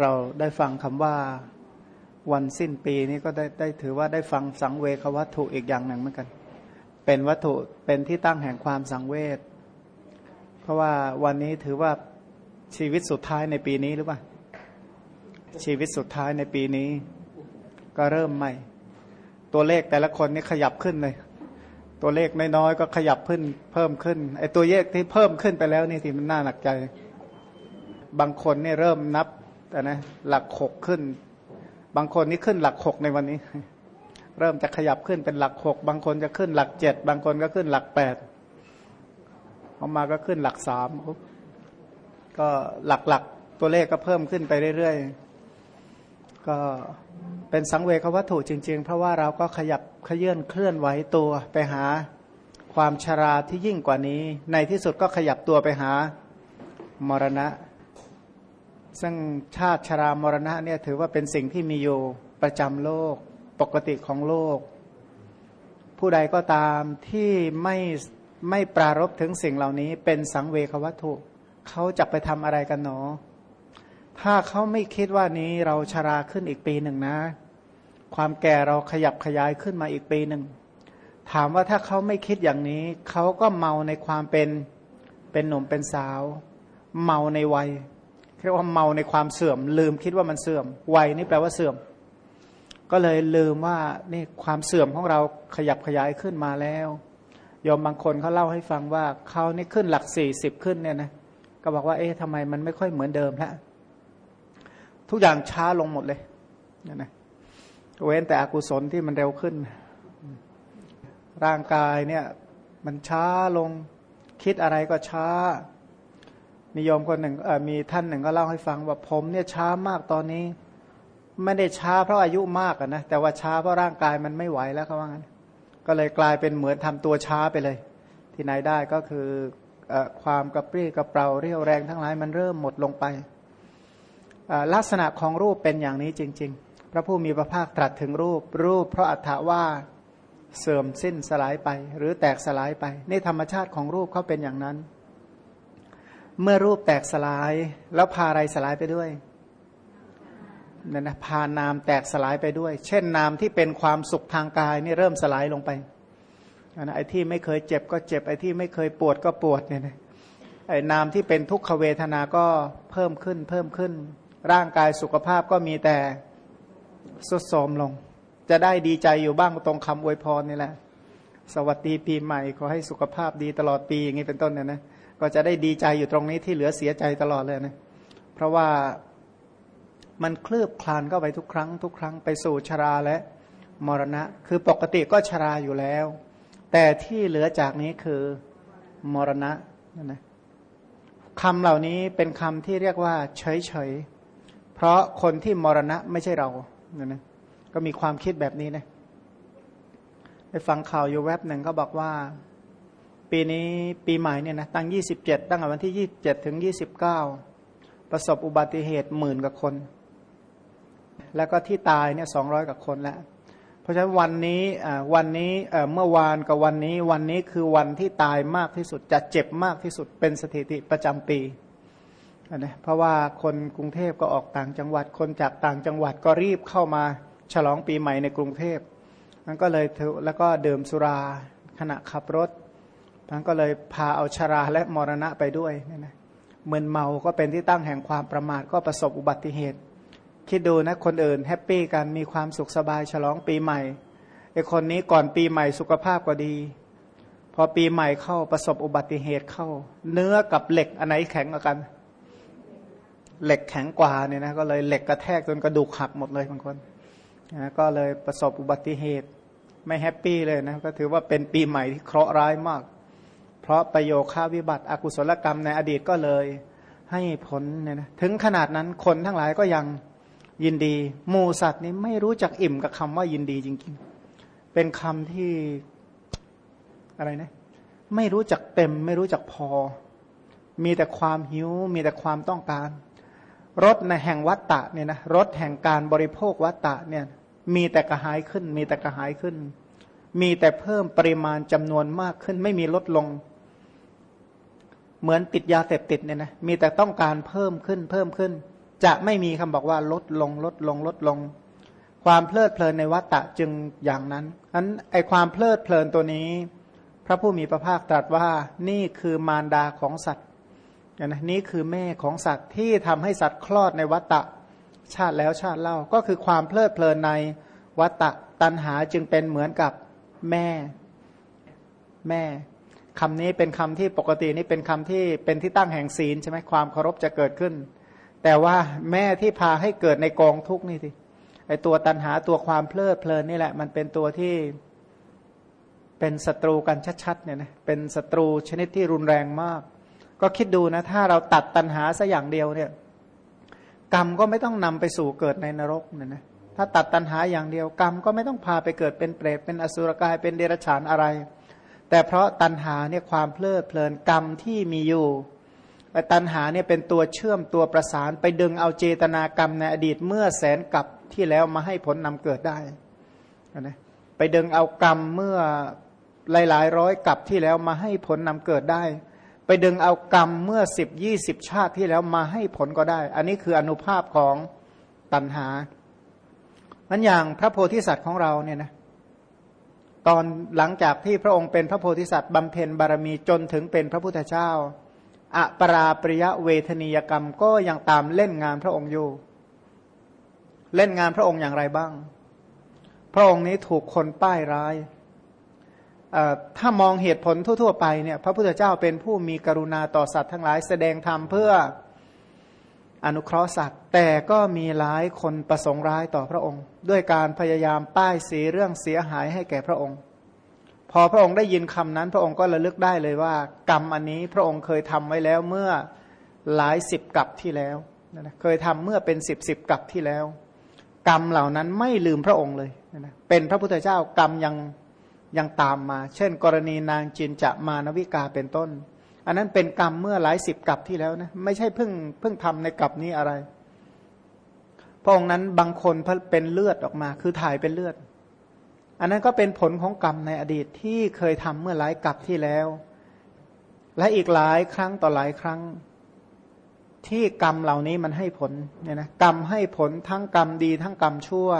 เราได้ฟังคำว่าวันสิ้นปีนี้ก็ได้ได้ถือว่าได้ฟังสังเวควัตถุอีกอย่างหนึ่งเหมือนกัน เป็นวัตถุเป็นที่ตั้งแห่งความสังเวชเพราะว่าวันนี้ถือว่าชีวิตสุดท้ายในปีนี้หรือเปล่าชีวิตสุดท้ายในปีนี้ ก็เริ่มใหม่ ตัวเลขแต่ละคนนี่ขยับขึ้นเลย ตัวเลขน้อยๆก็ขยับขึ้น เพิ่มขึ้นไอ้ตัวเลขที่เพิ่มขึ้นไปแล้วนี่ที่มันน่าหนักใจ บางคนนี่เริ่มนับ นะหลักหกขึ้น บางคนนี่ขึ้นหลักหกในวันนี้ เริ่มจะขยับขึ้นเป็นหลักหกบางคนจะขึ้นหลักเจ็ดบางคนก็ขึ้นหลักแปดออกมาก็ขึ้นหลักสามก็หลักๆตัวเลขก็เพิ่มขึ้นไปเรื่อยๆ ก็เป็นสังเวชวัตถุจริง ๆ เพราะว่าเราก็ขยับขยื่นเคลื่อนไหวตัวไปหาความชราที่ยิ่งกว่านี้ ในที่สุดก็ขยับตัวไปหามรณะ ซึ่งชาติชรามรณะเนี่ยถือว่าเป็นสิ่งที่มีอยู่ประจำโลกปกติของโลก ผู้ใดก็ตามที่ไม่ไม่ปรารบถึงสิ่งเหล่านี้ เป็นสังเวควัตถุ เขาจะไปทำอะไรกันหนอ ถ้าเขาไม่คิดว่านี้เราชราขึ้นอีกปีหนึ่งนะ ความแก่เราขยับขยายขึ้นมาอีกปีหนึ่ง ถามว่าถ้าเขาไม่คิดอย่างนี้ เขาก็เมาในความเป็นเป็นหนุ่มเป็นสาว เมาในวัย เรียกว่าเมาในความเสื่อม ลืมคิดว่ามันเสื่อม วัยนี่แปลว่าเสื่อม ก็เลยลืมว่านี่ความเสื่อมของเราขยับขยายขึ้นมาแล้วยอมบางคนเขาเล่าให้ฟังว่าเขานี่ขึ้นหลักสี่สิบขึ้นเนี่ยนะก็บอกว่าเอ๊ะทำไมมันไม่ค่อยเหมือนเดิมแล้วทุกอย่างช้าลงหมดเลยเนี่ยนะเว้นแต่อกุศลที่มันเร็วขึ้น ร่างกายเนี่ย มันช้าลงคิดอะไรก็ช้า มีโยมคนหนึ่งมีท่านหนึ่งก็เล่าให้ฟังว่าผมเนี่ยช้ามากตอนนี้ ไม่ได้ช้าเพราะอายุมากนะแต่ว่าช้าเพราะร่างกายมันไม่ไหวแล้วเขาว่างั้นก็เลยกลายเป็นเหมือนทำตัวช้าไปเลย ที่ไหนได้ก็คืออความกระปรี้กระเปร่าเรียวแรงทั้งหลายมันเริ่มหมดลงไปลักษณะของรูปเป็นอย่างนี้จริง ๆ พระผู้มีพระภาคตรัสถึงรูป รูปเพราะอัตถาว่าเสื่อมสิ้นสลายไป หรือแตกสลายไปนี่ธรรมชาติของรูปเขาเป็นอย่างนั้น เมื่อรูปแตกสลาย แล้วพาอะไรสลายไปด้วยนี่ยนะพานามแตกสลายไปด้วย เช่นนามที่เป็นความสุขทางกายนี่เริ่มสลายลงไปนะไอ้ที่ไม่เคยเจ็บก็เจ็บไอ้ที่ไม่เคยปวดก็ปวดเนี่ยนะไอ้นามที่เป็นทุกขเวทนาก็เพิ่มขึ้นเพิ่มขึ้น ร่างกายสุขภาพก็มีแต่สุดโทมลง จะได้ดีใจอยู่บ้างตรงคำอวยพรนี่แหละ สวัสดีปีใหม่ขอให้สุขภาพดีตลอดปีอย่างนี้เป็นต้นเนี่ยนะ ก็จะได้ดีใจอยู่ตรงนี้ที่เหลือเสียใจตลอดเลยนะเพราะว่ามันเคลือบคลานเข้าไปทุกครั้ง ทุกครั้งไปสู่ชราและมรณะ คือปกติก็ชราอยู่แล้ว แต่ที่เหลือจากนี้คือมรณะนั่นนะคำเหล่านี้เป็นคำที่เรียกว่าเฉยเฉยเพราะคนที่มรณะไม่ใช่เรานั่นนะก็มีความคิดแบบนี้นะไปฟังข่าวอยู่แว็บหนึ่งก็บอกว่า ปีนี้ปีใหม่เนี่ยนะตั้งยี่สิบเจ็ดตั้งแต่วันที่ยี่บเจ็ดถึงยี่สิบเก้าประสบอุบัติเหตุหมื่นกว่าคน แล้วก็ที่ตายเนี่ยสองร้อยกว่าคนแล้ว เพราะฉะนั้นวันนี้วันนี้เมื่อวานกับวันนี้วันนี้คือวันที่ตายมากที่สุดจะเจ็บมากที่สุดเป็นสถิติประจำปีนะเพราะว่าคนกรุงเทพก็ออกต่างจังหวัด คนจากต่างจังหวัดก็รีบเข้ามาฉลองปีใหม่ในกรุงเทพมันก็เลยแล้วก็ดื่มสุราขณะขับรถ มันก็เลยพาเอาชราและมรณะไปด้วยเนี่ยนะเมือนเมาก็เป็นที่ตั้งแห่งความประมาทก็ประสบอุบัติเหตุ คิดดูนะคนอื่น happy กันมีความสุขสบายฉลองปีใหม่ไอคนนี้ก่อนปีใหม่สุขภาพก็ดี พอปีใหม่เข้าประสบอุบัติเหตุเข้า เนื้อกับเหล็กอันไหนแข็งกว่ากัน เหล็กแข็งกว่าเนี่ยนะก็เลยเหล็กกระแทกจนกระดูกหักหมดเลยบางคนนะก็เลยประสบอุบัติเหตุ ไม่ happy เลยนะก็ถือว่าเป็นปีใหม่ที่เคราะห์ร้ายมาก เพราะประโยคข้าวิบัติอกุศลกรรมในอดีตก็เลย ให้ผลเนี่ยนะถึงขนาดนั้นคนทั้งหลายก็ยังยินดีหมูสัตว์นี้ไม่รู้จักอิ่มกับคำว่ายินดีจริงๆ เป็นคำที่อะไรนะ ไม่รู้จักเต็ม ไม่รู้จักพอ มีแต่ความหิว มีแต่ความต้องการรถในแห่งวัตตะเนี่ยนะรถแห่งการบริโภควัตตะเนี่ย มีแต่กระหายขึ้น มีแต่กระหายขึ้น มีแต่เพิ่มปริมาณจำนวนมากขึ้น ไม่มีลดลง เหมือนติดยาเสพติดเนี่ยนะมีแต่ต้องการเพิ่มขึ้นเพิ่มขึ้น จะไม่มีคำบอกว่าลดลงลดลงลดลง ความเพลิดเพลินในวัตตะจึงอย่างนั้นนั้นไอความเพลิดเพลินตัวนี้ พระผู้มีพระภาคตรัสว่านี่คือมารดาของสัตว์นะนี่คือแม่ของสัตว์ที่ทำให้สัตว์คลอดในวัตตะชาติแล้วชาติเล่าก็คือความเพลิดเพลินในวัตตะตันหาจึงเป็นเหมือนกับแม่แม่ คำนี้เป็นคำที่ปกตินี่เป็นคำที่เป็นที่ตั้งแห่งศีลใช่ไหมความเคารพจะเกิดขึ้น แต่ว่าแม่ที่พาให้เกิดในกองทุกนี่สิไอตัวตันหาตัวความเพลิดเพลินนี่แหละ มันเป็นตัวที่เป็นศัตรูกันชัดๆเนี่ยนะเป็นศัตรูชนิดที่รุนแรงมาก ก็คิดดูนะ ถ้าเราตัดตันหาสัอย่างเดียวเนี่ย กรรมก็ไม่ต้องนำไปสู่เกิดในนรกเนี่ยนะถ้าตัดตันหาอย่างเดียวกรรมก็ไม่ต้องพาไปเกิดเป็นเปรตเป็นอสุรกายเป็นเดรัจฉานอะไร แต่เพราะตัณหาเนี่ยความเพลิดเพลินกรรมที่มีอยู่ตัณหาเนี่ยเป็นตัวเชื่อมตัวประสานไปดึงเอาเจตนากรรมในอดีตเมื่อแสนกับที่แล้วมาให้ผลนำเกิดได้นะไปดึงเอากรรมเมื่อหลายๆ ร้อยกับที่แล้วมาให้ผลนำเกิดได้ ไปดึงเอากรรมเมื่อสิบยี่สิบชาติที่แล้วมาให้ผลก็ได้ อันนี้คืออนุภาพของตัณหามันอย่างพระโพธิสัตว์ของเราเนี่ยนะ ตอนหลังจากที่พระองค์เป็นพระโพธิสัตว์บำเพ็ญบารมีจนถึงเป็นพระพุทธเจ้าอะปราปริยะเวทนียกรรมก็ยังตามเล่นงานพระองค์อยู่ เล่นงานพระองค์อย่างไรบ้าง พระองค์นี้ถูกคนป้ายร้ายถ้ามองเหตุผลทั่ว ๆ ไปเนี่ย พระพุทธเจ้าเป็นผู้มีกรุณาต่อสัตว์ทั้งหลายแสดงธรรมเพื่อ อนุเคราะห์สัตว์ แต่ก็มีหลายคนประสงค์ร้ายต่อพระองค์ ด้วยการพยายามป้ายสีเรื่องเสียหายให้แก่พระองค์ พอพระองค์ได้ยินคำนั้น พระองค์ก็ระลึกได้เลยว่า กรรมอันนี้พระองค์เคยทำไว้แล้วเมื่อหลายสิบกับที่แล้วนะเคยทำเมื่อเป็นสิบสิบกับที่แล้ว กรรมเหล่านั้นไม่ลืมพระองค์เลยนะเป็นพระพุทธเจ้ากรรมยังยังตามมา เช่น กรณีนางจินจะมานวิกาเป็นต้น อันนั้นเป็นกรรมเมื่อหลายสิบกับที่แล้วนะไม่ใช่เพิ่งเพิ่งทำในกับนี้อะไร พระองค์นั้นบางคนเป็นเลือดออกมา คือถ่ายเป็นเลือด อันนั้นก็เป็นผลของกรรมในอดีตที่เคยทำเมื่อหลายกับที่แล้ว และอีกหลายครั้งต่อหลายครั้ง ที่กรรมเหล่านี้มันให้ผลเนี่ยนะกรรมให้ผลทั้งกรรมดีทั้งกรรมชั่ว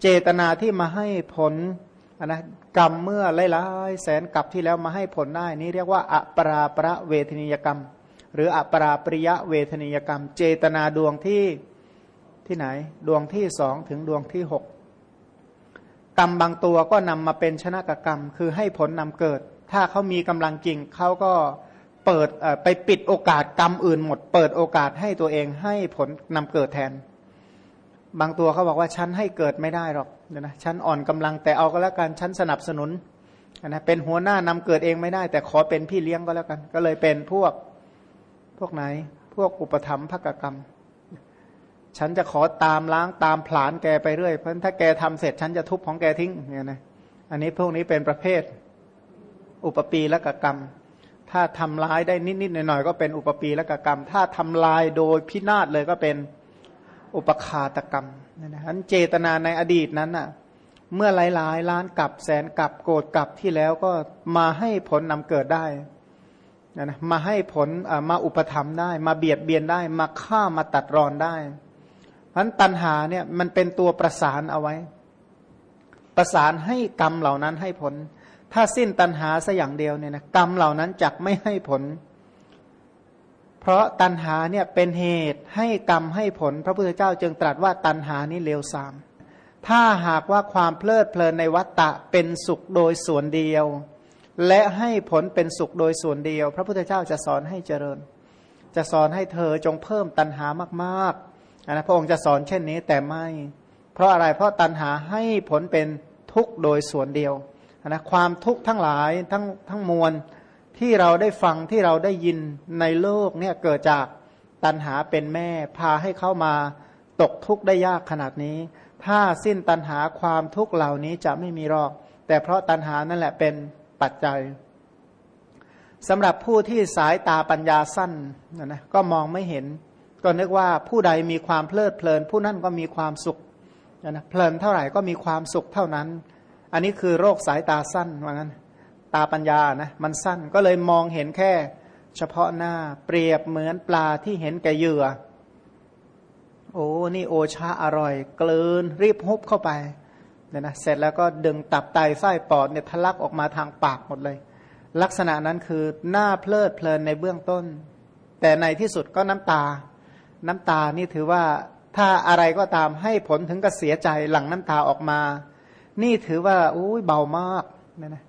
เจตนาที่มาให้ผล นะกรรมเมื่อหลายๆแสนกับที่แล้วมาให้ผลได้นี่เรียกว่าอัปราประเวทนิยกรรม หรืออัปราปริยะเวทนิยกรรม เจตนาดวงที่ที่ไหน ดวงที่สองถึงดวงที่หกกรรมบางตัวก็นำมาเป็นชนะกกรรม คือให้ผลนำเกิด ถ้าเขามีกำลังจริงเขาก็เปิดไปปิดโอกาสกรรมอื่นหมด เปิดโอกาสให้ตัวเองให้ผลนำเกิดแทน บางตัวเขาบอกว่าฉันให้เกิดไม่ได้หรอกนะฉันอ่อนกำลังแต่เอาก็แล้วกันฉันสนับสนุนนะเป็นหัวหน้านำเกิดเองไม่ได้ แต่ขอเป็นพี่เลี้ยงก็แล้วกัน ก็เลยเป็นพวกพวกไหน พวกอุปธรรมภกกรรม ฉันจะขอตามล้างตามผลาญแกไปเรื่อยเพราะถ้าแกทำเสร็จฉันจะทุบของแกทิ้งเนี่ยนะอันนี้พวกนี้เป็นประเภท อุปปีและกกรรม ถ้าทำลายได้นิดๆหน่อยๆก็เป็นอุปปีและกกรรม ถ้าทำลายโดยพินาศเลยก็เป็น อุปคาตกรรมนั่นนะเจตนาในอดีตนั้นน่ะเมื่อหลายๆล้านกับแสนกับโกรธกับที่แล้วก็มาให้ผลนำเกิดได้นะนะมาให้ผลมาอุปธรรมได้ มาเบียดเบียนได้ มาฆ่ามาตัดรอนได้เพราะตัณหาเนี่ยมันเป็นตัวประสานเอาไว้ ประสานให้กรรมเหล่านั้นให้ผล ถ้าสิ้นตัณหาสัอย่างเดียวเนี่ยนะกรรมเหล่านั้นจักไม่ให้ผลเเพราะตันหาเนี่ยเป็นเหตุให้กรรมให้ผลพระพุทธเจ้าจึงตรัสว่าตันหานี้เลวทราม ถ้าหากว่าความเพลิดเพลินในวัตตะเป็นสุขโดยส่วนเดียว และให้ผลเป็นสุขโดยส่วนเดียว พระพุทธเจ้าจะสอนให้เจริญ จะสอนให้เธอจงเพิ่มตันหามากๆนะพระองค์จะสอนเช่นนี้แต่ไม่ เพราะอะไรเพราะตันหาให้ผลเป็นทุกข์โดยส่วนเดียวนะความทุกข์ทั้งหลายทั้งทั้งมวล ที่เราได้ฟังที่เราได้ยินในโลกเนี่ยเกิดจากตัณหาเป็นแม่ พาให้เข้ามาตกทุกข์ได้ยากขนาดนี้ ถ้าสิ้นตัณหาความทุกข์เหล่านี้จะไม่มีรอก แต่เพราะตัณหานั่นแหละเป็นปัจจัยสำหรับผู้ที่สายตาปัญญาสั้นนะนะก็มองไม่เห็น ก็นึกว่าผู้ใดมีความเพลิดเพลิน ผู้นั้นก็มีความสุขนะเพลินเท่าไหร่ก็มีความสุขเท่านั้น อันนี้คือโรคสายตาสั้นว่างั้น ตาปัญญานะมันสั้นก็เลยมองเห็นแค่ เฉพาะหน้าเปรียบเหมือนปลาที่เห็นแก่เหยื่อ โอ้นี่โอชาอร่อย เกลืนรีบฮุบเข้าไปเนี่ยนะเสร็จแล้วก็ดึงตับไตไส้ปอดเนี่ยทะลักออกมาทางปากหมดเลย ลักษณะนั้นคือหน้าเพลิดเพลินในเบื้องต้น แต่ในที่สุดก็น้ำตา น้ำตานี่ถือว่าถ้าอะไรก็ตามให้ผลถึงกับเสียใจหลั่งน้ำตาออกมา นี่ถือว่าอุ้ยเบามากเนี่ยนะ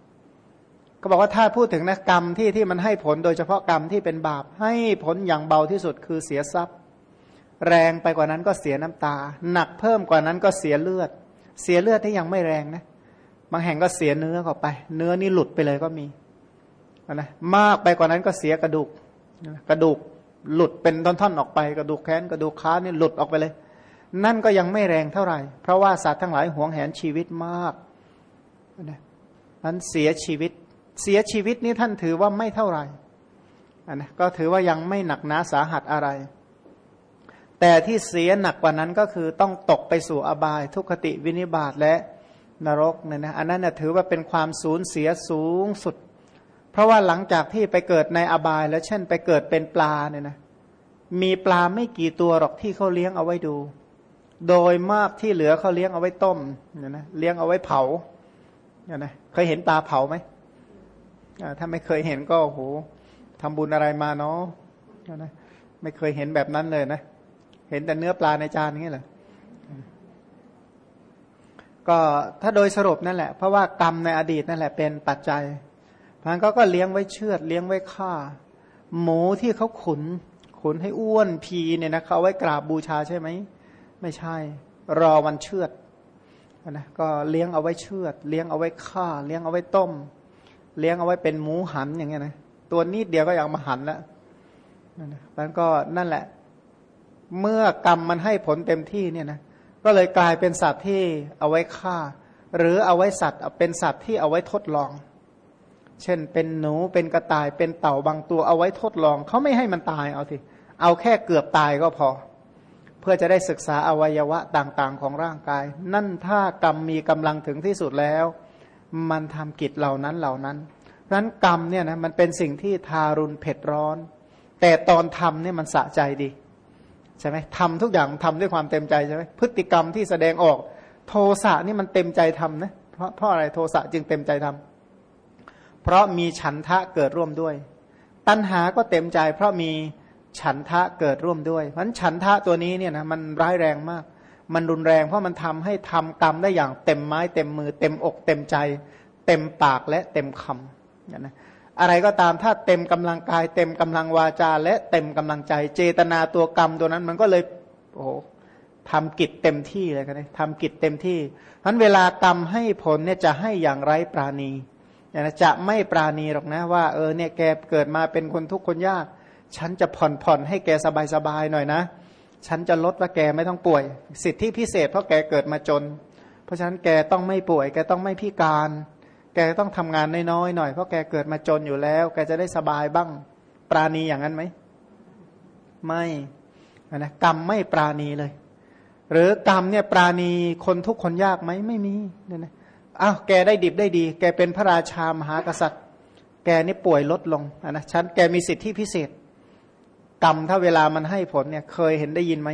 ก็บอกว่าถ้าพูดถึงนะกรรมที่ที่มันให้ผลโดยเฉพาะกรรมที่เป็นบาป ให้ผลอย่างเบาที่สุดคือเสียทรัพย์ แรงไปกว่านั้นก็เสียน้ำตา หนักเพิ่มกว่านั้นก็เสียเลือด เสียเลือดที่ยังไม่แรงนะบางแห่งก็เสียเนื้อเข้าไป เนื้อนี่หลุดไปเลยก็มีนะมากไปกว่านั้นก็เสียกระดูกกระดูกหลุดเป็นท่อนๆออกไป กระดูกแขนกระดูกขานี่หลุดออกไปเลย นั่นก็ยังไม่แรงเท่าไหร่ เพราะว่าสัตว์ทั้งหลายหวงแหนชีวิตมากนะนั้นเสียชีวิต เสียชีวิตนี้ท่านถือว่าไม่เท่าไหร่อันนะก็ถือว่ายังไม่หนักหนาสาหัสอะไร แต่ที่เสียหนักกว่านั้นก็คือต้องตกไปสู่อบาย ทุกขติวินิบาตและนรกเนี่ยนะอันนั้นนะถือว่าเป็นความสูญเสียสูงสุด เพราะว่าหลังจากที่ไปเกิดในอบายแล้วเช่นไปเกิดเป็นปลาเนี่ยนะมีปลาไม่กี่ตัวหรอกที่เขาเลี้ยงเอาไว้ดู โดยมากที่เหลือเขาเลี้ยงเอาไว้ต้มเนี่ยนะเลี้ยงเอาไว้เผาเนี่ยนะเคยเห็นปลาเผาไหม ถ้าไม่เคยเห็นก็โหทำบุญอะไรมาเนาะนะไม่เคยเห็นแบบนั้นเลยนะ เห็นแต่เนื้อปลาในจานนี้แหละก็ถ้าโดยสรุปนั่นแหละ เพราะว่ากรรมในอดีตนั่นแหละเป็นปัจจัยพันก็ก็เลี้ยงไว้เชือดเลี้ยงไว้ฆ่า หมูที่เขาขุน ขุนให้อ้วนพีเนี่ยนะเขาไว้กราบบูชาใช่ไหมไม่ใช่ รอวันเชือดนะก็เลี้ยงเอาไว้เชือด เลี้ยงเอาไว้ฆ่า เลี้ยงเอาไว้ต้ม เลี้ยงเอาไว้เป็นหมูหันอย่างเงี้ยนะตัวนิดเดียวก็อยากมาหันแล้วแล้วก็นั่นแหละ เมื่อกรรมมันให้ผลเต็มที่เนี่ยนะก็เลยกลายเป็นสัตว์ที่เอาไว้ฆ่า หรือเอาไว้สัตว์เป็นสัตว์ที่เอาไว้ทดลอง เช่นเป็นหนูเป็นกระต่ายเป็นเต่าบางตัวเอาไว้ทดลองเขาไม่ให้มันตายเอาทีเอาแค่เกือบตายก็พอ เพื่อจะได้ศึกษาอวัยวะต่างๆ ของร่างกาย นั่นถ้ากรรมมีกำลังถึงที่สุดแล้ว มันทำกิจเหล่านั้นเหล่านั้นนั้นกรรมเนี่ยนะมันเป็นสิ่งที่ทารุณเผ็ดร้อน แต่ตอนทำเนี่ยมันสะใจดีใช่ไหมทำทุกอย่างทำด้วยความเต็มใจใช่ไหมพฤติกรรมที่แสดงออก โทสะนี่มันเต็มใจทำนะเพราะเพราะอะไรโทสะจึงเต็มใจทำเพราะมีฉันทะเกิดร่วมด้วย ตัณหาก็เต็มใจ เพราะมีฉันทะเกิดร่วมด้วยเพราะฉันทะตัวนี้เนี่ยนะมันร้ายแรงมาก มันรุนแรง เพราะมันทำให้ทำกรรมได้อย่างเต็มไม้เต็มมือ เต็มอกเต็มใจ เต็มปากและเต็มคำนะอะไรก็ตามถ้าเต็มกำลังกาย เต็มกำลังวาจา และเต็มกำลังใจ เจตนาตัวกรรมตัวนั้น มันก็เลยโอ้โหทำกิจเต็มที่เลยกันเลยทำกิจเต็มที่เพราะเวลากรรมให้ผลเนี่ยจะให้อย่างไรปราณีนะจะไม่ปราณีหรอกนะว่าเออเนี่ยแกเกิดมาเป็นคนทุกข์คนยาก ฉันจะผ่อนผ่อนให้แกสบายสบายหน่อยนะ ฉันจะลดว่าแกไม่ต้องป่วย สิทธิพิเศษเพราะแกเกิดมาจน เพราะฉะนั้นแกต้องไม่ป่วย แกต้องไม่พิการ แกต้องทำงานน้อยๆหน่อยเพราะแกเกิดมาจนอยู่แล้ว แกจะได้สบายบ้าง ปราณีอย่างนั้นไหม ไม่นะกรรมไม่ปราณีเลย หรือกรรมเนี่ยปราณีคนทุกคนยากไหมไม่มีเนี่ยนะอ้าวแกได้ดิบได้ดี แกเป็นพระราชามหากษัตริย์ แกนี่ป่วยลดลงนะฉันแกมีสิทธิพิเศษ กรรมถ้าเวลามันให้ผลเนี่ย เคยเห็นได้ยินไหม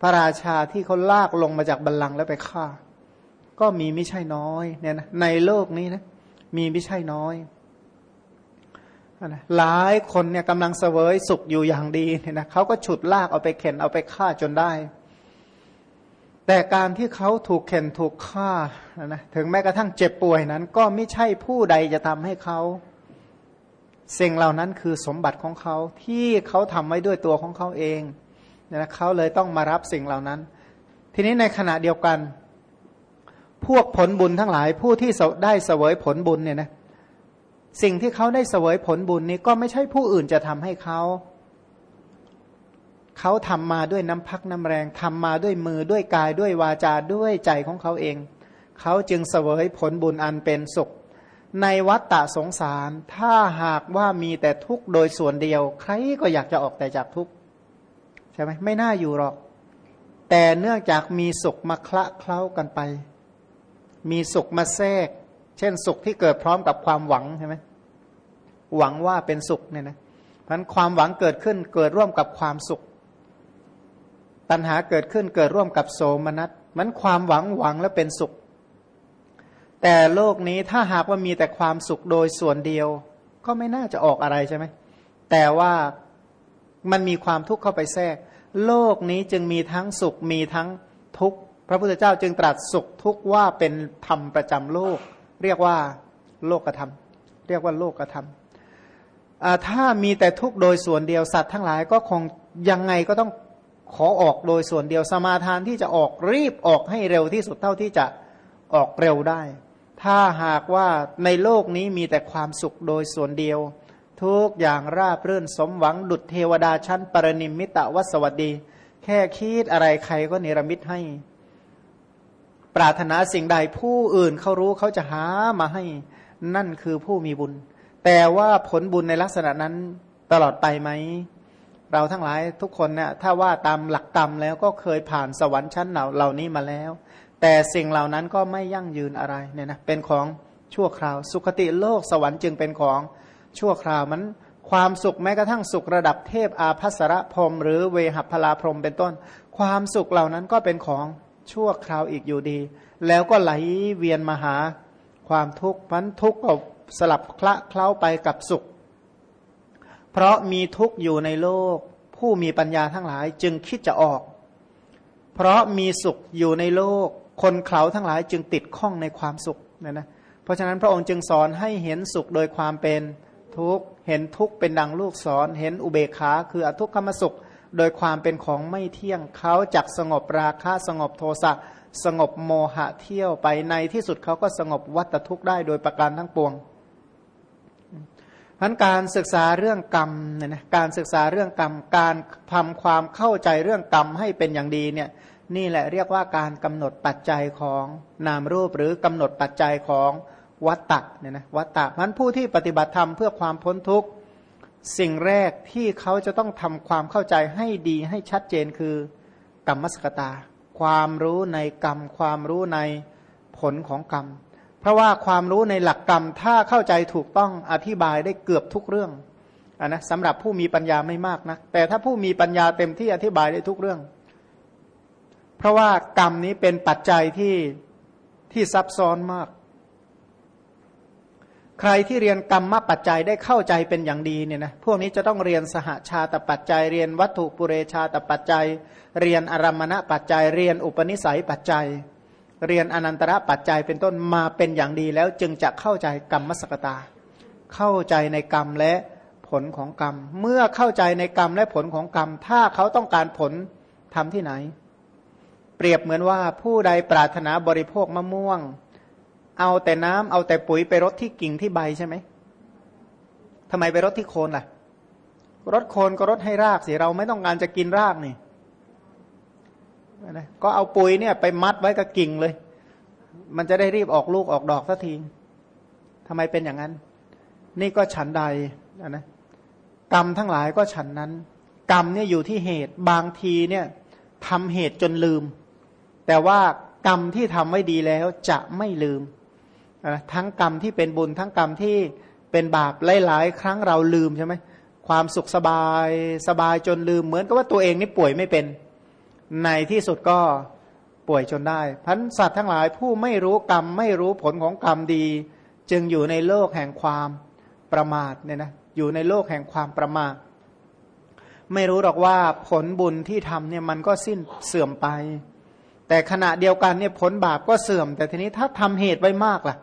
พระราชาที่เขาลากลงมาจากบัลลังก์แล้วไปฆ่า ก็มีไม่ใช่น้อยเนี่ยนะในโลกนี้นะ มีไม่ใช่น้อยหลายคนเนี่ยกำลังเสวยสุขอยู่อย่างดีเนี่ยนะเขาก็ฉุดลากเอาไปเข็นเอาไปฆ่าจนได้ แต่การที่เขาถูกเข็นถูกฆ่านะถึงแม้กระทั่งเจ็บป่วยนั้น ก็ไม่ใช่ผู้ใดจะทำให้เขา สิ่งเหล่านั้นคือสมบัติของเขาที่เขาทำไว้ด้วยตัวของเขาเองนะเขาเลยต้องมารับสิ่งเหล่านั้น ทีนี้ในขณะเดียวกัน พวกผลบุญทั้งหลายผู้ที่ได้เสวยผลบุญเนี่ยนะสิ่งที่เขาได้เสวยผลบุญนี้ก็ไม่ใช่ผู้อื่นจะทำให้เขา เขาทำมาด้วยน้ำพักน้ำแรงทำมาด้วยมือด้วยกายด้วยวาจาด้วยใจของเขาเอง เขาจึงเสวยผลบุญอันเป็นสุข ในวัฏฏะสงสาร ถ้าหากว่ามีแต่ทุกข์โดยส่วนเดียว ใครก็อยากจะออกแต่จากทุกข์ใช่ไหมไม่น่าอยู่หรอก แต่เนื่องจากมีสุขมาคละเคล้ากันไป มีสุขมาแทรก เช่นสุขที่เกิดพร้อมกับความหวังใช่ไหมหวังว่าเป็นสุขเนี่ยนะพันความหวังเกิดขึ้นเกิดร่วมกับความสุข ตัณหาเกิดขึ้นเกิดร่วมกับโสมนัสมันความหวังหวังแล้วเป็นสุข แต่โลกนี้ถ้าหากว่ามีแต่ความสุขโดยส่วนเดียว ก็ไม่น่าจะออกอะไรใช่ไหมแต่ว่ามันมีความทุกข์เข้าไปแทรก โลกนี้จึงมีทั้งสุขมีทั้งทุกข์พระพุทธเจ้าจึงตรัสสุขทุกข์ว่าเป็นธรรมประจำโลก เรียกว่าโลกธรรม เรียกว่าโลกธรรมถ้ามีแต่ทุกข์โดยส่วนเดียวสัตว์ทั้งหลายก็คงยังไงก็ต้องขอออกโดยส่วนเดียวสมาทานที่จะออกรีบออกให้เร็วที่สุดเท่าที่จะออกเร็วได้ ถ้าหากว่าในโลกนี้มีแต่ความสุขโดยส่วนเดียว ทุกอย่างราบรื่นสมหวังดุจเทวดาชั้นปรนิมมิตะวสวัสดี แค่คิดอะไรใครก็เนรมิตให้ ปรารถนาสิ่งใดผู้อื่นเขารู้เขาจะหามาให้ นั่นคือผู้มีบุญ แต่ว่าผลบุญในลักษณะนั้นตลอดไปไหม เราทั้งหลายทุกคนเนี่ยถ้าว่าตามหลักกรรมแล้วก็เคยผ่านสวรรค์ชั้นเหล่าเหล่านี้มาแล้ว แต่สิ่งเหล่านั้นก็ไม่ยั่งยืนอะไรเนี่ยนะเป็นของชั่วคราว สุขติโลกสวรรค์จึงเป็นของชั่วคราวมันความสุขแม้กระทั่งสุขระดับเทพอาภัสรพรมหรือเวหัพลาพรมเป็นต้น ความสุขเหล่านั้นก็เป็นของชั่วคราวอีกอยู่ดี แล้วก็ไหลเวียนมาหาความทุกข์พันทุกข์ก็สลับคละเคล้าไปกับสุข เพราะมีทุกข์อยู่ในโลก ผู้มีปัญญาทั้งหลายจึงคิดจะออก เพราะมีสุขอยู่ในโลก คนเขาทั้งหลายจึงติดข้องในความสุขเนี่ยนะเพราะฉะนั้นพระองค์จึงสอนให้เห็นสุขโดยความเป็นทุกข์เห็นทุกข์เป็นดังลูกศรเห็นอุเบกขาคืออทุกขมสุข โดยความเป็นของไม่เที่ยงเขาจักสงบราคะสงบโทสะสงบโมหะเที่ยวไปในที่สุดเขาก็สงบวัตทุกข์ได้โดยประการทั้งปวงพันการศึกษาเรื่องกรรมเนี่ยนะการศึกษาเรื่องกรรม การทำความเข้าใจเรื่องกรรมให้เป็นอย่างดีเนี่ย นี่แหละเรียกว่าการกำหนดปัจจัยของนามรูปหรือกำหนดปัจจัยของวัตตะเนี่ยนะวัตตะมันผู้ที่ปฏิบัติธรรมเพื่อความพ้นทุกข์สิ่งแรกที่เขาจะต้องทำความเข้าใจให้ดีให้ชัดเจนคือกรรมสกตา ความรู้ในกรรม ความรู้ในผลของกรรม เพราะว่าความรู้ในหลักกรรมถ้าเข้าใจถูกต้องอธิบายได้เกือบทุกเรื่องอนนะสำหรับผู้มีปัญญาไม่มากนะแต่ถ้าผู้มีปัญญาเต็มที่อธิบายได้ทุกเรื่อง เพราะว่ากรรมนี้เป็นปัจจัยที่ที่ซับซ้อนมาก ใครที่เรียนกรรมมาปัจจัยได้เข้าใจเป็นอย่างดีเนี่ยนะพวกนี้จะต้องเรียนสหชาตปัจจัย เรียนวัตถุปุเรชาตปัจจัย เรียนอารมณปัจจัย เรียนอุปนิสัยปัจจัย เรียนอนันตระปัจจัยเป็นต้นมาเป็นอย่างดีแล้วจึงจะเข้าใจกรรมมสกตา เข้าใจในกรรมและผลของกรรม เมื่อเข้าใจในกรรมและผลของกรรม ถ้าเขาต้องการผลทำที่ไหน เปรียบเหมือนว่าผู้ใดปรารถนาบริโภคมะม่วง เอาแต่น้ำเอาแต่ปุ๋ยไปรดที่กิ่งที่ใบใช่ไหมทำไมไปรดที่โคนล่ะ รดโคนก็รดให้รากสิเราไม่ต้องการจะกินรากนี่นะก็เอาปุ๋ยเนี่ยไปมัดไว้กับกิ่งเลย มันจะได้รีบออกลูกออกดอกสักทีทำไมเป็นอย่างนั้น นี่ก็ฉันใดนะกรรมทั้งหลายก็ฉันนั้น กรรมเนี่ยอยู่ที่เหตุบางทีเนี่ยทำเหตุจนลืม แต่ว่ากรรมที่ทำไว้ดีแล้วจะไม่ลืม ทั้งกรรมที่เป็นบุญทั้งกรรมที่เป็นบาปหลายๆ ครั้งเราลืมใช่ไหมความสุขสบายสบายจนลืม เหมือนกับว่าตัวเองนี่ป่วยไม่เป็น ในที่สุดก็ป่วยจนได้พันสัตว์ทั้งหลายผู้ไม่รู้กรรมไม่รู้ผลของกรรมดี จึงอยู่ในโลกแห่งความประมาทเนี่ยนะอยู่ในโลกแห่งความประมาทไม่รู้หรอกว่าผลบุญที่ทำเนี่ยมันก็สิ้นเสื่อมไป แต่ขณะเดียวกันเนี่ยผลบาปก็เสื่อม แต่ทีนี้ถ้าทำเหตุไว้มากล่ะ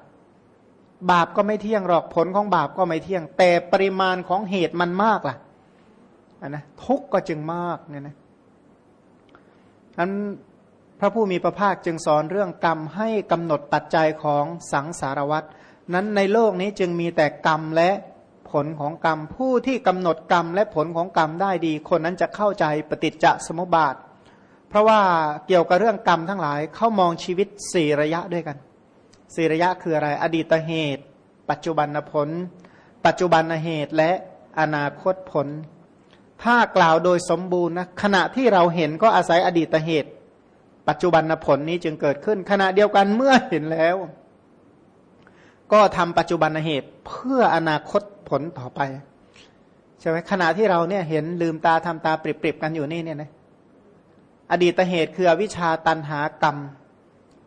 บาปก็ไม่เที่ยงหรอกผลของบาปก็ไม่เที่ยง แต่ปริมาณของเหตุมันมากล่ะนนะทุกก็จึงมากเนี่ยนะนั้นพระผู้มีพระภาคจึงสอนเรื่องกรรมให้กำหนดปัจจัยของสังสารวัตนั้นในโลกนี้จึงมีแต่กรรมและผลของกรรมผู้ที่กำหนดกรรมและผลของกรรมได้ดี คนนั้นจะเข้าใจปฏิจจสมุปบาท เพราะว่าเกี่ยวกับเรื่องกรรมทั้งหลายเขามองชีวิตสี่ระยะด้วยกันสี่ระยะคืออะไร อดีตเหตุ ปัจจุบันผล ปัจจุบันเหตุและอนาคตผล ถ้ากล่าวโดยสมบูรณ์นะขณะที่เราเห็นก็อาศัยอดีตเหตุ ปัจจุบันผลนี้จึงเกิดขึ้น ขณะเดียวกันเมื่อเห็นแล้ว ก็ทำปัจจุบันเหตุเพื่ออนาคตผลต่อไปใช่ไหมขณะที่เราเนี่ยเห็นลืมตาทำตาปริบๆกันอยู่นี่เนี่ยนะ อดีตเหตุคืออวิชชาตันหากรรม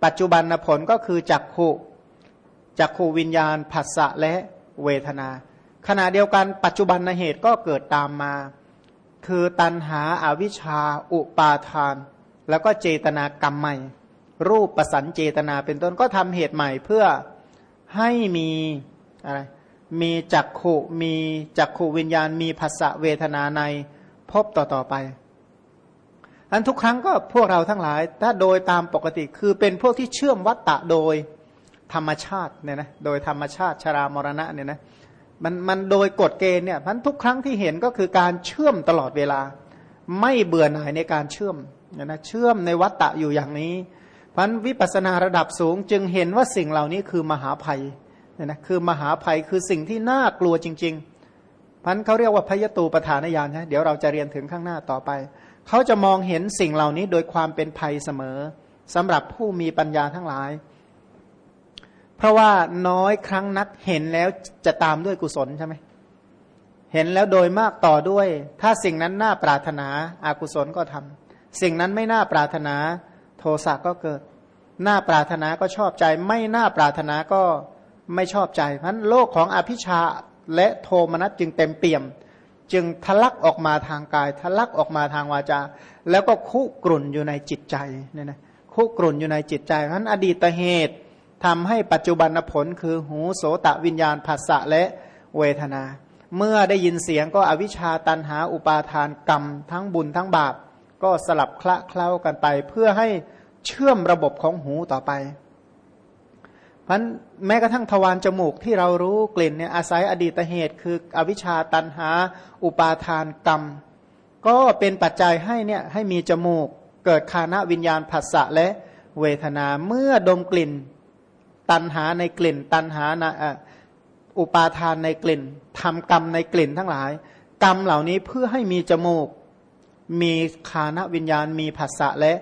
ปัจจุบันผลก็คือจักขุจักขูวิญญาณผัสสะและเวทนา ขณะเดียวกันปัจจุบันเหตุก็เกิดตามมา คือตันหาอาวิชชา อุปาทาน แล้วก็เจตนากรรมใหม่ รูปประสันเจตนาเป็นต้นก็ทำเหตุใหม่เพื่อให้มีอะไรมีจักขุมีจักขุวิญญาณมีภาษะเวทนาในพบต่อต่อไป อันทุกครั้งก็พวกเราทั้งหลาย ถ้าโดยตามปกติคือเป็นพวกที่เชื่อมวัตตะโดยธรรมชาติเนี่ยนะโดยธรรมชาติชรามรณะเนี่ยนะมันมันโดยกฎเกณฑ์เนี่ยพันทุกครั้งที่เห็นก็คือการเชื่อมตลอดเวลา ไม่เบื่อหน่ายในการเชื่อมเนี่ยนะเชื่อมในวัตตะอยู่อย่างนี้พันวิปัสนาระดับสูงจึงเห็นว่าสิ่งเหล่านี้คือมหาภัยเนี่ยนะคือมหาภัยคือสิ่งที่น่ากลัวจริง ๆ พันเขาเรียกว่าพยตูปฐานญาณนะเดี๋ยวเราจะเรียนถึงข้างหน้าต่อไป เขาจะมองเห็นสิ่งเหล่านี้โดยความเป็นภัยเสมอสำหรับผู้มีปัญญาทั้งหลาย เพราะว่าน้อยครั้งนักเห็นแล้วจะตามด้วยกุศลใช่ไหมเห็นแล้วโดยมากต่อด้วย ถ้าสิ่งนั้นน่าปรารถนาอากุศลก็ทำสิ่งนั้นไม่น่าปรารถนาโทสะก็เกิด น่าปรารถนาก็ชอบใจ ไม่น่าปรารถนาก็ไม่ชอบใจเพราะโลกของอภิชาและโทมนัสจึงเต็มเปี่ยม จึงทะลักออกมาทางกาย ทะลักออกมาทางวาจา แล้วก็คุกรุ่นอยู่ในจิตใจเนี่ยนะคุกรุ่นอยู่ในจิตใจเพราะนั้นอดีตเหตุทำให้ปัจจุบันผลคือหูโสตะวิญญาณภาษะและเวทนา เมื่อได้ยินเสียงก็อวิชชาตันหาอุปาทานกรรม ทั้งบุญทั้งบาป ก็สลับคละเคล้ากันไป เพื่อให้เชื่อมระบบของหูต่อไป พันแม้กระทั่งทวารจมูกที่เรารู้กลิ่นเนี่ยอาศัยอดีตเหตุ คืออวิชชาตันหา อุปาทานกรรม ก็เป็นปัจจัยให้เนี่ยให้มีจมูกเกิดคานะวิญญาณผัสสะและเวทนาเมื่อดมกลิ่น ตันหาในกลิ่น ตันหานะอุปาทานในกลิ่นทำกรรมในกลิ่นทั้งหลาย กรรมเหล่านี้เพื่อให้มีจมูก มีคานะวิญญาณมีผัสสะและ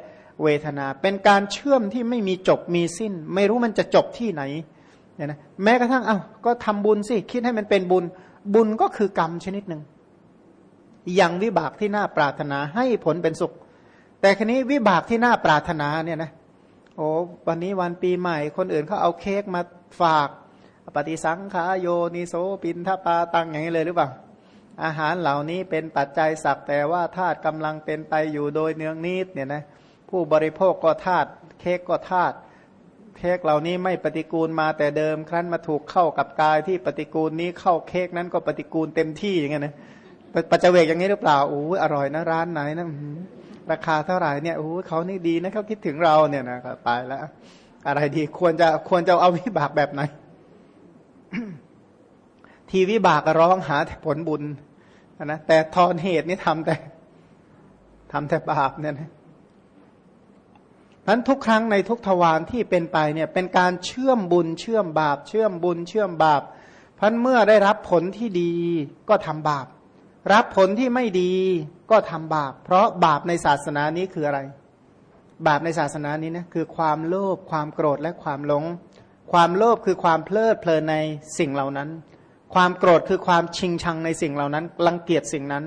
เวทนา เป็นการเชื่อมที่ไม่มีจบมีสิ้น ไม่รู้มันจะจบที่ไหนเนี่ยนะแม้กระทั่งเอา้าก็ทำบุญสิคิดให้มันเป็นบุญ บุญก็คือกรรมชนิดหนึ่งอย่างวิบากที่น่าปรารถนาให้ผลเป็นสุข แต่คนี้วิบากที่น่าปรารถนาเนี่ยนะโอ้วันนี้วันปีใหม่ คนอื่นเขาเอาเค้กมาฝากปฏิสังขาโยนิโสปินทปาตังอย่างนี้เลยหรือเปล่า อาหารเหล่านี้เป็นปัจจัยสักแต่ว่าธาตุกำลังเป็นไปอยู่โดยเนืองนิดเนี่ยนะ ผู้บริโภคก็ธาตุเค้กก็ธาตุเค้กเหล่านี้ไม่ปฏิกูลมาแต่เดิม ครั้นมาถูกเข้ากับกายที่ปฏิกูลนี้เข้าเค้กนั้นก็ปฏิกูลเต็มที่อย่างเงี้ยนะปัจเจกอย่างนี้หรือเปล่าโอ้อร่อยนะร้านไหนนะราคาเท่าไหร่เนี่ยโอ้เขานี่ดีนะเขาคิดถึงเราเนี่ยนะตายแล้ว อะไรดีควรจะควรจะเอาวิบากแบบไหน ทีวิบากร้องหาผลบุญนะแต่ทอนเหตุนี่ทำแต่ทำแต่บาปเนี่ยนะ นั้นทุกครั้งในทุกทวารที่เป็นไปเนี่ยเป็นการเชื่อมบุญเชื่อมบาป เชื่อมบุญเชื่อมบาปพันเมื่อได้รับผลที่ดีก็ทำบาป รับผลที่ไม่ดีก็ทำบาป เพราะบาปในศาสนานี้คืออะไร บาปในศาสนานี้นะคือความโลภความโกรธและความหลง ความโลภคือความเพลิดเพลินในสิ่งเหล่านั้น ความโกรธคือความชิงชังในสิ่งเหล่านั้นรังเกียจสิ่งนั้น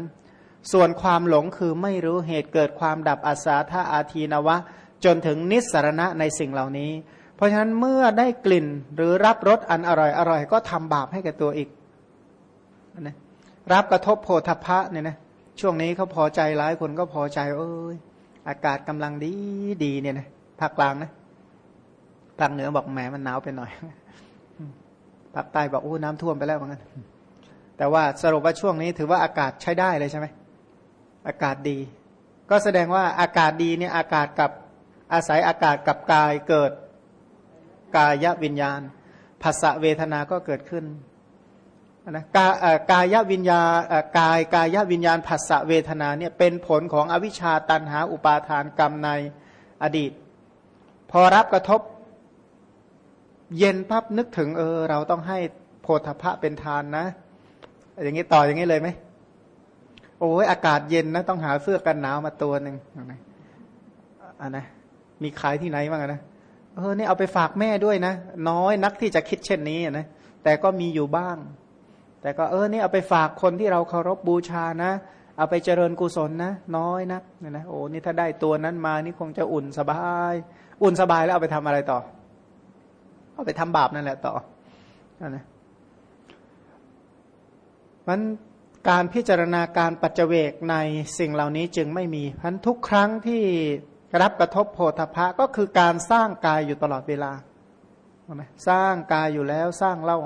ส่วนความหลงคือไม่รู้เหตุเกิดความดับอาสาธาอาทีนวะ จนถึงนิสรณะในสิ่งเหล่านี้ เพราะฉะนั้นเมื่อได้กลิ่นหรือรับรสอันอร่อยอร่อยก็ทำบาปให้แก่ตัวอีกนะรับกระทบโพธพะเนี่ยนะช่วงนี้เขาพอใจหลายคนก็พอใจเอ้ยอากาศกำลังดีดีเนี่ยนะภาคกลางนะภาคเหนือบอกแหมมันหนาวไปหน่อยภาคใต้บอกโอ้น้ำท่วมไปแล้วเหมือนกันแต่ว่าสรุปว่าช่วงนี้ถือว่าอากาศใช้ได้เลยใช่ไหมอากาศดี ก็แสดงว่าอากาศดีเนี่ยอากาศกับ อาศัยอากาศกับกายเกิดกายวิญญาณภาษะเวทนาก็เกิดขึ้นนะกากายวิญญาณกายกายวิญญาณภาษะเวทนาเนี่ยเป็นผลของอวิชชาตันหาอุปาทานกรรมในอดีต พอรับกระทบเย็นพับนึกถึงเออ เราต้องให้โพธพะเป็นทานนะ อย่างนี้ต่ออย่างนี้เลยไหมโอ้ยอากาศเย็นนะ ต้องหาเสื้อกันหนาวมาตัวหนึ่งอ่านะ มีขายที่ไหนบ้างนะเออเนี่ยเอาไปฝากแม่ด้วยนะ น้อยนักที่จะคิดเช่นนี้นะแต่ก็มีอยู่บ้าง แต่ก็เออเนี่ยเอาไปฝากคนที่เราเคารพบบูชานะ เอาไปเจริญกุศลนะ น้อยนะเนี่ยนะโอ้นี่ถ้าได้ตัวนั้นมานี่คงจะอุ่นสบาย อุ่นสบายแล้วเอาไปทำอะไรต่อ เอาไปทำบาปนั่นแหละต่อนั่นนะมันการพิจารณาการปัจเจกในสิ่งเหล่านี้จึงไม่มีพันทุกครั้งที่ รับกระทบโพธพะก็คือการสร้างกายอยู่ตลอดเวลาสร้างกายอยู่แล้วสร้างเล่า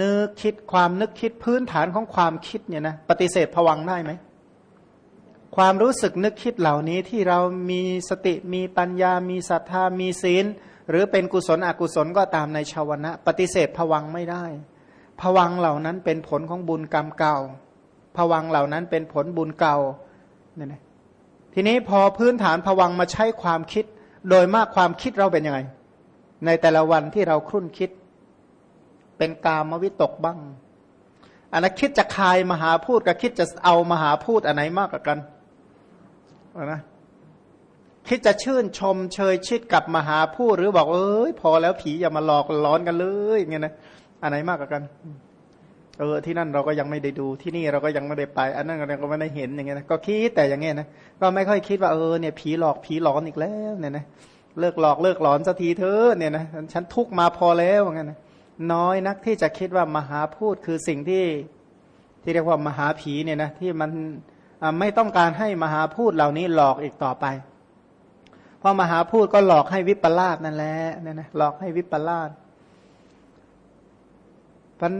นึกคิดความนึกคิดพื้นฐานของความคิดเนี่ยนะปฏิเสธผวังได้ไหมความรู้สึกนึกคิดเหล่านี้ที่เรามีสติมีปัญญา มีศรัทธามีศีล หรือเป็นกุศลอกุศลก็ตามในชาวนะ ปฏิเสธผวังไม่ได้ผวังเหล่านั้นเป็นผลของบุญกรรมเก่าผวังเหล่านั้นเป็นผลบุญเก่าเนี่ยนะ ทีนี้พอพื้นฐานผวังมาใช้ความคิด โดยมากความคิดเราเป็นยังไง ในแต่ละวันที่เราครุ่นคิด เป็นกามวิตกบ้างอันนั้นคิดจะคายมหาพูดกับคิดจะเอามหาพูดอันไหนมากกว่ากันนะคิดจะชื่นชมเชยชิดกับมหาพูดหรือบอกเอ้ยพอแล้วผีอย่ามาหลอกล้อนกันเลยเงี้ยนะอันไหนมากกว่ากัน เออที่นั่นเราก็ยังไม่ได้ดูที่นี่เราก็ยังไม่ได้ไป อันนั้นเราก็ไม่ได้เห็นอย่างเงี้ยนะก็คิดแต่อย่างเงี้ยนะก็ไม่ค่อยคิดว่าเออเนี่ยผีหลอกผีหลอนอีกแล้วเนี่ยนะเลิกหลอกเลิกหลอนสักทีเถอะเนี่ยนะฉันทุกมาพอแล้วอย่างเงี้ยนะน้อยนักที่จะคิดว่ามหาพูดคือสิ่งที่ที่เรียกว่ามหาผีเนี่ยนะที่มันไม่ต้องการให้มหาพูดเหล่านี้หลอกอีกต่อไป เพราะมหาพูดก็หลอกให้วิปลาสนั่นแหละเนี่ยนะหลอกให้วิปลาสพัน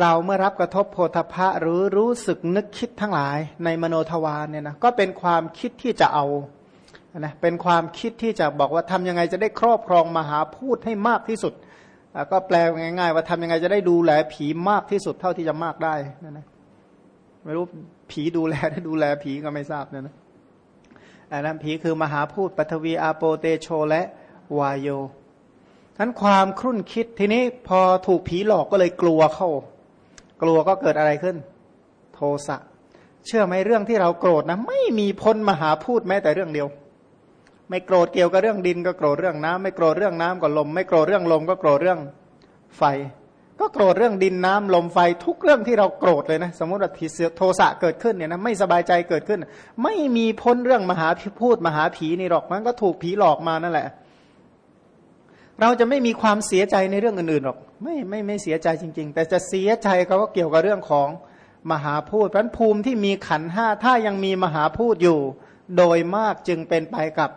เราเมื่อรับกระทบโพธพะหรือรู้สึกนึกคิดทั้งหลายในมโนทวารเนี่ยนะก็เป็นความคิดที่จะเอานะเป็นความคิดที่จะบอกว่าทำยังไงจะได้ครอบครองมหาพูดให้มากที่สุด ก็แปลง่าย ๆ ว่าทำยังไงจะได้ดูแลผีมากที่สุดเท่าที่จะมากได้นั่นนะไม่รู้ผีดูแลได้ดูแลผีก็ไม่ทราบนะนะอันนั้นผีคือมหาพูดปัทวีอาโปเตโชและวายโยทั้นความครุ่นคิดทีนี้พอถูกผีหลอกก็เลยกลัวเข้า กลัวก็เกิดอะไรขึ้น โทสะเชื่อไหมเรื่องที่เราโกรธนะ ไม่มีพ้นมหาพูดแม้แต่เรื่องเดียว ไม่โกรธเกี่ยวกับเรื่องดินก็โกรธเรื่องน้ำไม่โกรธเรื่องน้ำก็ลม ไม่โกรธเรื่องลมก็โกรธเรื่องไฟ ก็โกรธเรื่องดินน้ำลมไฟทุกเรื่องที่เราโกรธเลยนะ สมมติว่าทิโทสะเกิดขึ้นเนี่ยนะไม่สบายใจเกิดขึ้น ไม่มีพ้นเรื่องมหาพูดมหาผีนี่หรอกมันก็ถูกผีหลอกมานั่นแหละ เราจะไม่มีความเสียใจในเรื่องอื่นๆหรอกไม่ไม่ไม่เสียใจจริง ๆ แต่จะเสียใจเขาก็เกี่ยวกับเรื่องของมหาพูดเพราะภูมิที่มีขันห้าถ้ายังมีมหาพูดอยู่ โดยมากจึงเป็นไปกับ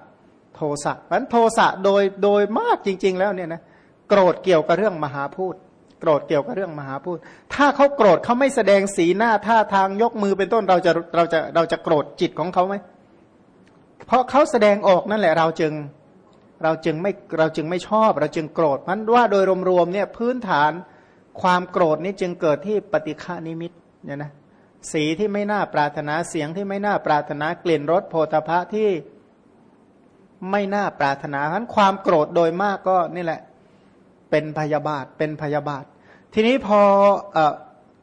โทสะมันโทสะโดยโดยมากจริง ๆ แล้วเนี่ยนะโกรธเกี่ยวกับเรื่องมหาพูดโกรธเกี่ยวกับเรื่องมหาพูด ถ้าเขาโกรธเขาไม่แสดงสีหน้าท่าทางยกมือเป็นต้นเราจะเราจะเราจะโกรธจิตของเขาไหมเพราะเขาแสดงออกนั่นแหละเราจึง เราจึงไม่เราจึงไม่ชอบ เราจึงโกรธมันว่าโดยรวมๆเนี่ยพื้นฐานความโกรธนี้จึงเกิดที่ปฏิฆานิมิตเนี่ยนะสีที่ไม่น่าปรารถนาเสียงที่ไม่น่าปรารถนากลิ่นรสโพธพะที่ไม่น่าปรารถนาฉะนั้นความโกรธโดยมากก็นี่แหละ เป็นพยาบาทเป็นพยาบาท ทีนี้พออ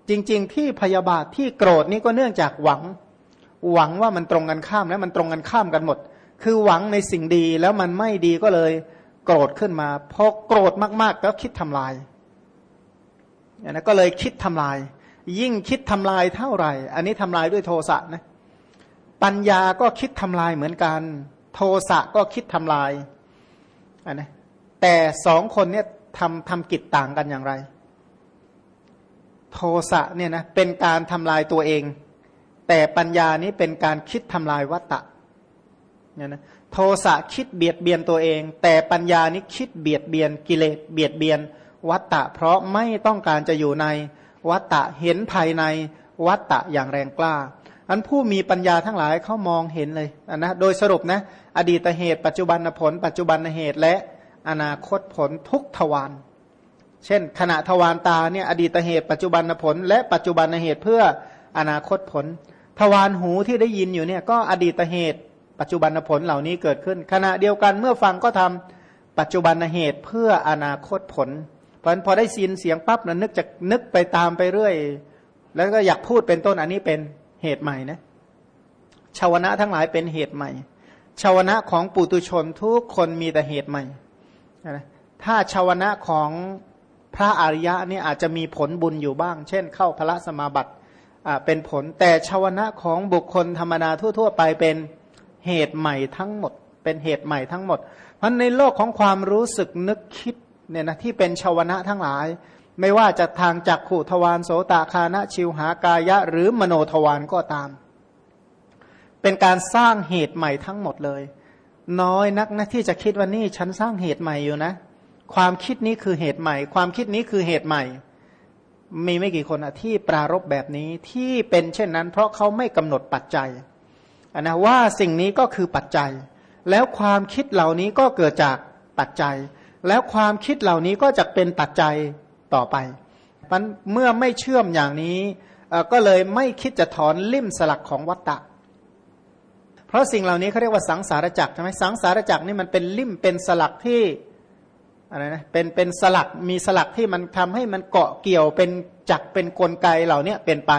จริง ๆ ที่พยาบาทที่โกรธนี่ก็เนื่องจากหวัง หวังว่ามันตรงกันข้ามแล้วมันตรงกันข้ามกันหมด คือหวังในสิ่งดีแล้วมันไม่ดีก็เลยโกรธขึ้นมาพอโกรธมากๆก็คิดทำลายอย่างนั้นก็เลยคิดทำลาย ยิ่งคิดทำลายเท่าไหร่ อันนี้ทำลายด้วยโทสะนะปัญญาก็คิดทำลายเหมือนกัน โทสะก็คิดทำลายอันนะแต่สองคนเนี่ยทำทำกิจต่างกันอย่างไร โทสะเนี่ยนะเป็นการทำลายตัวเอง แต่ปัญญานี้เป็นการคิดทำลายวัตตะ เนี่ยนะโทสะคิดเบียดเบียนตัวเอง แต่ปัญญานี้คิดเบียดเบียนกิเลสเบียดเบียน วัตตะ เพราะไม่ต้องการจะอยู่ในวัตตะเห็นภายในวัตตะอย่างแรงกล้า อันผู้มีปัญญาทั้งหลายเขามองเห็นเลยนะโดยสรุปนะอดีตเหตุ ปัจจุบันผล ปัจจุบันเหตุและอนาคตผลทุกทวารเช่น ขณะทวารตาเนี่ยอดีตเหตุ ปัจจุบันผล และปัจจุบันเหตุเพื่ออนาคตผล ทวารหูที่ได้ยินอยู่เนี่ยก็อดีตเหตุ ปัจจุบันผลเหล่านี้เกิดขึ้น ขณะเดียวกันเมื่อฟังก็ทำปัจจุบันเหตุเพื่ออนาคตผล เพราะพอได้ยินเสียงปั๊บนะนึกจะนึกไปตามไปเรื่อย แล้วก็อยากพูดเป็นต้นอันนี้เป็นเหตุใหม่นะชาวนะทั้งหลายเป็นเหตุใหม่ชาวนะของปุตุชนทุกคนมีแต่เหตุใหม่นะถ้าชาวนะของพระอริยะนี่อาจจะมีผลบุญอยู่บ้าง เช่น เข้าพระสมาบัติเป็นผล แต่ชาวนะของบุคคลธรรมดาทั่ว ๆ ไปเป็น เหตุใหม่ทั้งหมด เป็นเหตุใหม่ทั้งหมด เพราะในโลกของความรู้สึกนึกคิดเนี่ยนะที่เป็นชาวนะทั้งหลาย ไม่ว่าจะทางจักขุทวารโสตคานะชิวหากายะ หรือมโนทวารก็ตาม เป็นการสร้างเหตุใหม่ทั้งหมดเลย น้อยนักนะที่จะคิดว่านี่ฉันสร้างเหตุใหม่อยู่นะ ความคิดนี้คือเหตุใหม่ ความคิดนี้คือเหตุใหม่ มีไม่กี่คนอะที่ปรารบแบบนี้ที่เป็นเช่นนั้น เพราะเขาไม่กำหนดปัจจัย นนะว่าสิ่งนี้ก็คือปัจจัย แล้วความคิดเหล่านี้ก็เกิดจากปัจจัย แล้วความคิดเหล่านี้ก็จะเป็นปัจจัยต่อไปมันเมื่อไม่เชื่อมอย่างนี้ก็เลยไม่คิดจะถอนลิ่มสลักของวัตตะ เพราะสิ่งเหล่านี้เขาเรียกว่าสังสารจักรใช่ไหมสังสารจักรนี่มันเป็นลิ่มเป็นสลักที่อะไรนะเป็นเป็นสลักมีสลักที่มันทำให้มันเกาะเกี่ยวเป็นจักเป็นกลไกเหล่านี้เป็นไป